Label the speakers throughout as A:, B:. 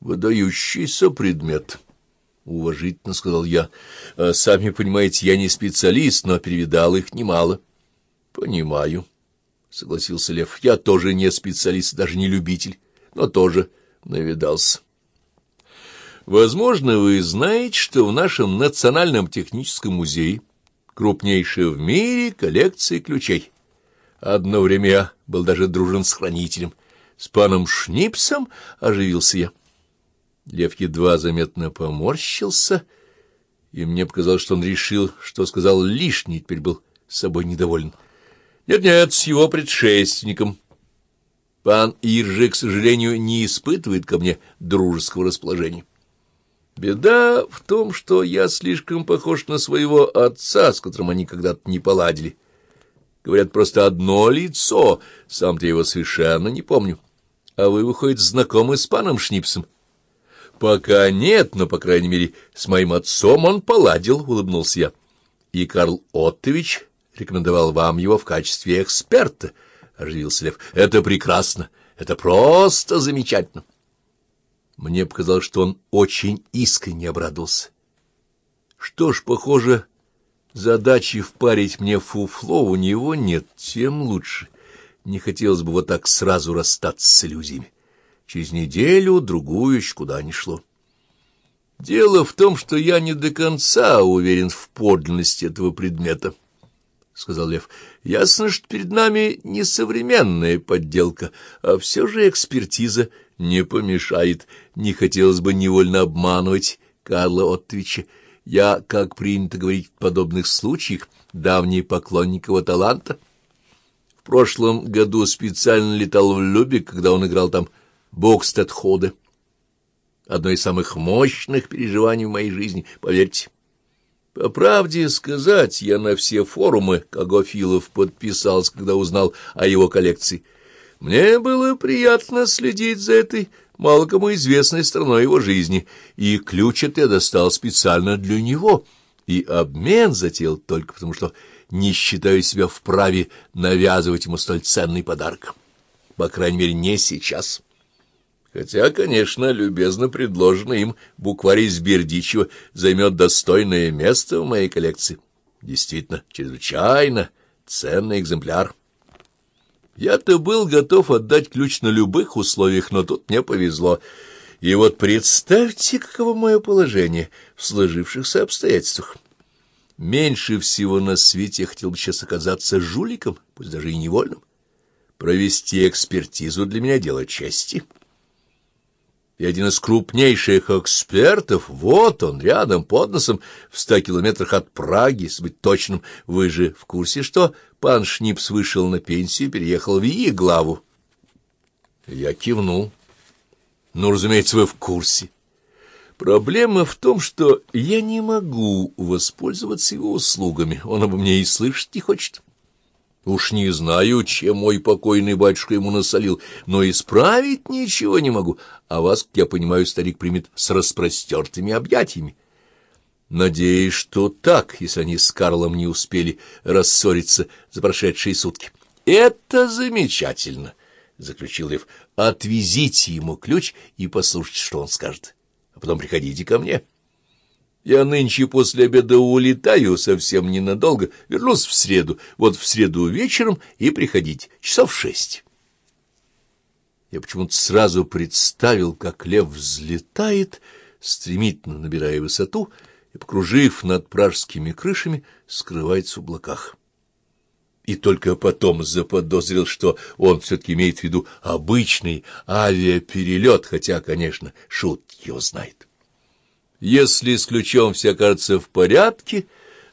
A: — Выдающийся предмет, — уважительно сказал я. А, — Сами понимаете, я не специалист, но перевидал их немало. — Понимаю, — согласился Лев. — Я тоже не специалист, даже не любитель, но тоже навидался. Возможно, вы знаете, что в нашем Национальном техническом музее крупнейшая в мире коллекция ключей. Одно время я был даже дружен с хранителем. С паном Шнипсом оживился я. Лев едва заметно поморщился, и мне показалось, что он решил, что сказал лишний, теперь был с собой недоволен. Нет-нет, с его предшественником. Пан Иржи, к сожалению, не испытывает ко мне дружеского расположения. Беда в том, что я слишком похож на своего отца, с которым они когда-то не поладили. Говорят, просто одно лицо, сам-то его совершенно не помню. А вы, выходит, знакомы с паном Шнипсом? Пока нет, но, по крайней мере, с моим отцом он поладил, — улыбнулся я. И Карл Оттович рекомендовал вам его в качестве эксперта, — оживился Лев. Это прекрасно, это просто замечательно. Мне показалось, что он очень искренне обрадовался. Что ж, похоже, задачи впарить мне фуфло у него нет, тем лучше. Не хотелось бы вот так сразу расстаться с иллюзиями. Через неделю, другую, еще куда ни шло. Дело в том, что я не до конца уверен в подлинности этого предмета, — сказал Лев. Ясно, что перед нами не современная подделка, а все же экспертиза не помешает. Не хотелось бы невольно обманывать Карла Оттовича. Я, как принято говорить в подобных случаях, давний поклонник его таланта. В прошлом году специально летал в Любек, когда он играл там Бокстед-ходы. Одно из самых мощных переживаний в моей жизни, поверьте. По правде сказать, я на все форумы Кагофилов подписался, когда узнал о его коллекции — мне было приятно следить за этой мало кому известной стороной его жизни, и ключ я достал специально для него, и обмен затеял только потому, что не считаю себя вправе навязывать ему столь ценный подарок. По крайней мере, не сейчас. Хотя, конечно, любезно предложенный им букварь из Бердичева займет достойное место в моей коллекции. Действительно, чрезвычайно ценный экземпляр. Я-то был готов отдать ключ на любых условиях, но тут мне повезло. И вот представьте, каково мое положение в сложившихся обстоятельствах. Меньше всего на свете я хотел бы сейчас оказаться жуликом, пусть даже и невольным. Провести экспертизу для меня дело чести. И один из крупнейших экспертов, вот он, рядом, под носом, в ста километрах от Праги, если быть точным, вы же в курсе, что Пан Шнипс вышел на пенсию и переехал в Еглаву. Я кивнул. Ну, разумеется, вы в курсе. Проблема в том, что я не могу воспользоваться его услугами. Он обо мне и слышать не хочет. Уж не знаю, чем мой покойный батюшка ему насолил, но исправить ничего не могу, а вас, я понимаю, старик примет с распростертыми объятиями. Надеюсь, что так, если они с Карлом не успели рассориться за прошедшие сутки. — Это замечательно, — заключил Лев. — Отвезите ему ключ и послушайте, что он скажет. А потом приходите ко мне. Я нынче после обеда улетаю совсем ненадолго, вернусь в среду. Вот в среду вечером и приходите, часов шесть. Я почему-то сразу представил, как лев взлетает, стремительно набирая высоту, — и, покружив над пражскими крышами, скрывается в облаках. И только потом заподозрил, что он все-таки имеет в виду обычный авиаперелет, хотя, конечно, шут его знает. Если с ключом все окажется в порядке,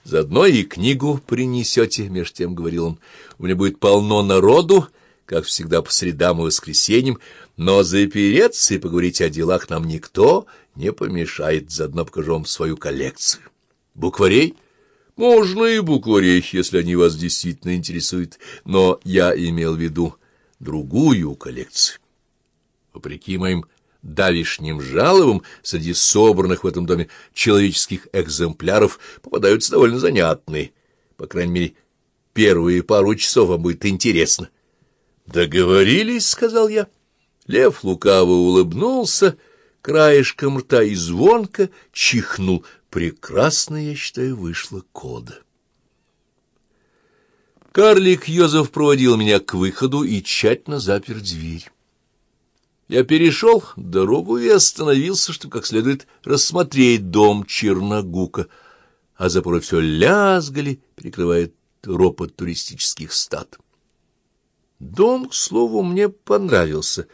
A: заодно и книгу принесете, меж тем, — говорил он, — у меня будет полно народу, как всегда по средам и воскресеньям, но запереться и поговорить о делах нам никто не помешает, заодно покажу вам свою коллекцию. Букварей? Можно и букварей, если они вас действительно интересуют, но я имел в виду другую коллекцию. Вопреки моим давишним жалобам, среди собранных в этом доме человеческих экземпляров попадаются довольно занятные. По крайней мере, первые пару часов вам будет интересно. — Договорились, — сказал я. Лев лукаво улыбнулся, — краешком рта и звонко чихнул. Прекрасно, я считаю, вышла кода. Карлик Йозеф проводил меня к выходу и тщательно запер дверь. Я перешел дорогу и остановился, чтобы как следует рассмотреть дом Черногука, а запоры все лязгали, перекрывая ропот туристических стад. Дом, к слову, мне понравился.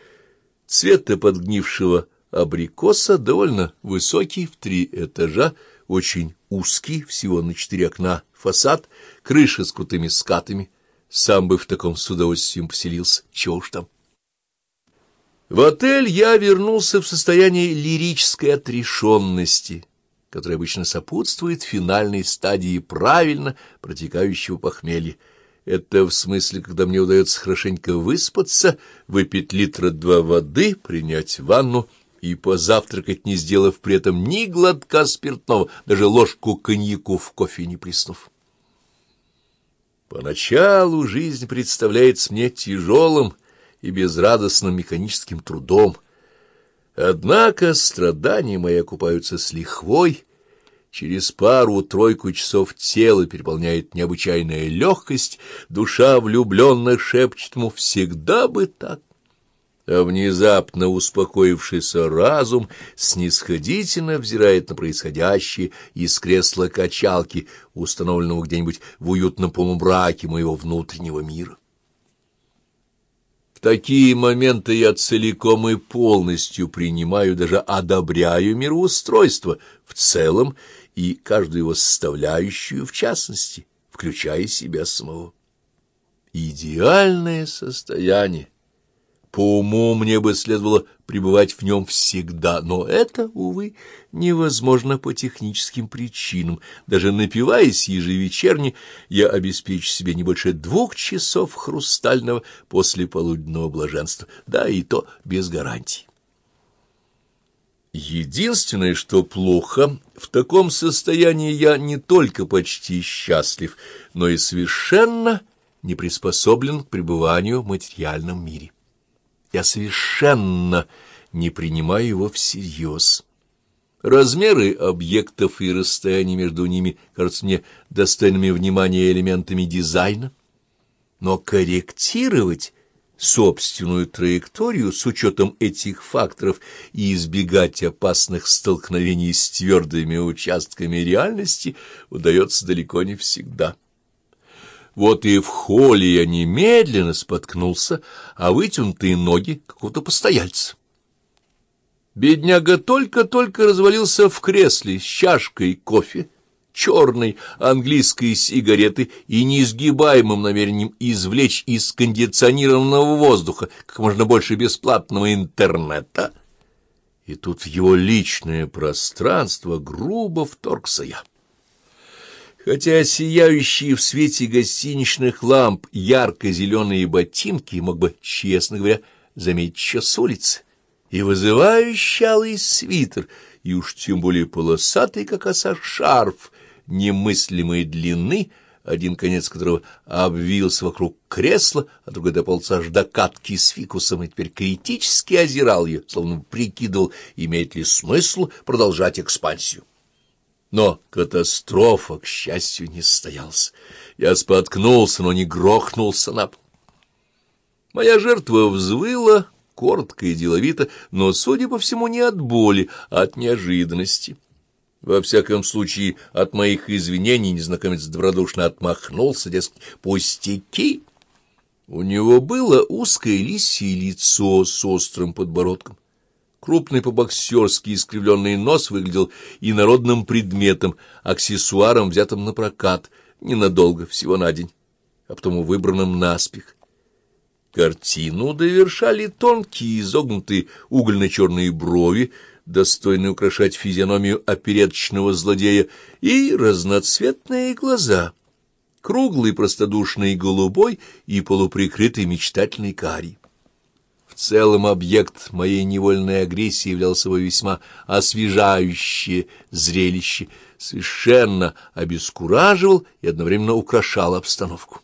A: Цвета подгнившего абрикоса довольно высокий, в три этажа, очень узкий, всего на четыре окна, фасад, крыша с крутыми скатами. Сам бы в таком с удовольствием поселился, чего уж там. В отель я вернулся в состоянии лирической отрешенности, которая обычно сопутствует финальной стадии правильно протекающего похмелья. Это в смысле, когда мне удается хорошенько выспаться, выпить литра два воды, принять ванну и позавтракать, не сделав при этом ни глотка спиртного, даже ложку коньяку в кофе не плеснув. Поначалу жизнь представляется мне тяжелым и безрадостным механическим трудом. Однако страдания мои окупаются с лихвой, Через пару-тройку часов тело переполняет необычайная легкость, душа влюбленно шепчет ему «всегда бы так». А внезапно успокоившийся разум снисходительно взирает на происходящее из кресла качалки, установленного где-нибудь в уютном полумраке моего внутреннего мира. Такие моменты я целиком и полностью принимаю, даже одобряю мироустройство в целом и каждую его составляющую в частности, включая себя самого. Идеальное состояние. По уму мне бы следовало пребывать в нем всегда, но это, увы, невозможно по техническим причинам. Даже напиваясь ежевечерне, я обеспечу себе не больше двух часов хрустального послеполуденного блаженства, да и то без гарантий. Единственное, что плохо, в таком состоянии я не только почти счастлив, но и совершенно не приспособлен к пребыванию в материальном мире. Я совершенно не принимаю его всерьез. Размеры объектов и расстояние между ними кажутся мне достойными внимания элементами дизайна, но корректировать собственную траекторию с учетом этих факторов и избегать опасных столкновений с твердыми участками реальности удается далеко не всегда. Вот и в холле я немедленно споткнулся, а вытянутые ноги какого-то постояльца. Бедняга только-только развалился в кресле с чашкой кофе, черной английской сигареты и неизгибаемым намерением извлечь из кондиционированного воздуха как можно больше бесплатного интернета. И тут в его личное пространство грубо вторгся я. Хотя сияющие в свете гостиничных ламп ярко-зеленые ботинки мог бы, честно говоря, заметить еще с улицы, и вызывающий алый свитер, и уж тем более полосатый, как оса, шарф — немыслимой длины, один конец которого обвился вокруг кресла, а другой дополз аж до катки с фикусом и теперь критически озирал ее, словно прикидывал, имеет ли смысл продолжать экспансию. Но катастрофа, к счастью, не состоялась. Я споткнулся, но не грохнулся на пол. Моя жертва взвыла, коротко и деловито, но, судя по всему, не от боли, а от неожиданности. Во всяком случае, от моих извинений незнакомец добродушно отмахнулся, дескать, пустяки. У него было узкое лисье лицо с острым подбородком. Крупный по-боксерски искривленный нос выглядел инородным предметом, аксессуаром, взятым на прокат, ненадолго, всего на день, а потом выбранным наспех. Картину довершали тонкие изогнутые угольно-черные брови, достойный украшать физиономию опереточного злодея, и разноцветные глаза, круглый простодушный голубой и полуприкрытый мечтательный карий. В целом объект моей невольной агрессии являл собой весьма освежающее зрелище, совершенно обескураживал и одновременно украшал обстановку.